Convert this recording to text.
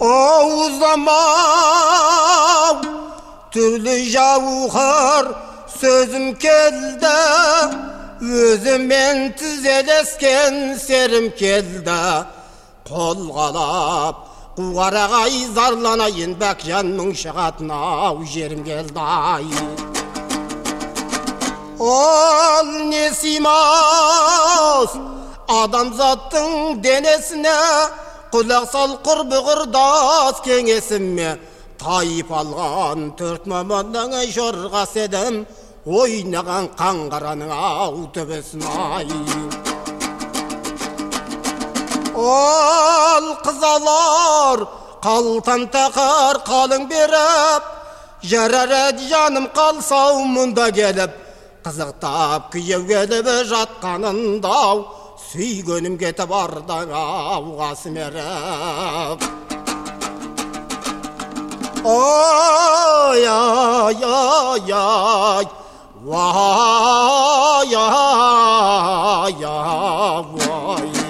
Oğuzlamam Türlü jauhar sözüm keldi Özümen tüzelesken serim keldi Kol qalap Quvaragay zarlanayın Bakjanның шығатына жерім келді ай Ол несимас Адамзаттың денесіне Құлақ сал құрбы құрдас кеңесіме Тайып алған төрт маманның жорғас едім Ойнаған қаңғараның ау төбесін ай Ол қызалар қалтан тақар қалың беріп Жарар еді жаным қалсау мұнда келіп Қызықтап күйеу келіп жатқанындау сүйгенім кетіп ардаң ауға сіміріп ой ай ай ай уай ай ай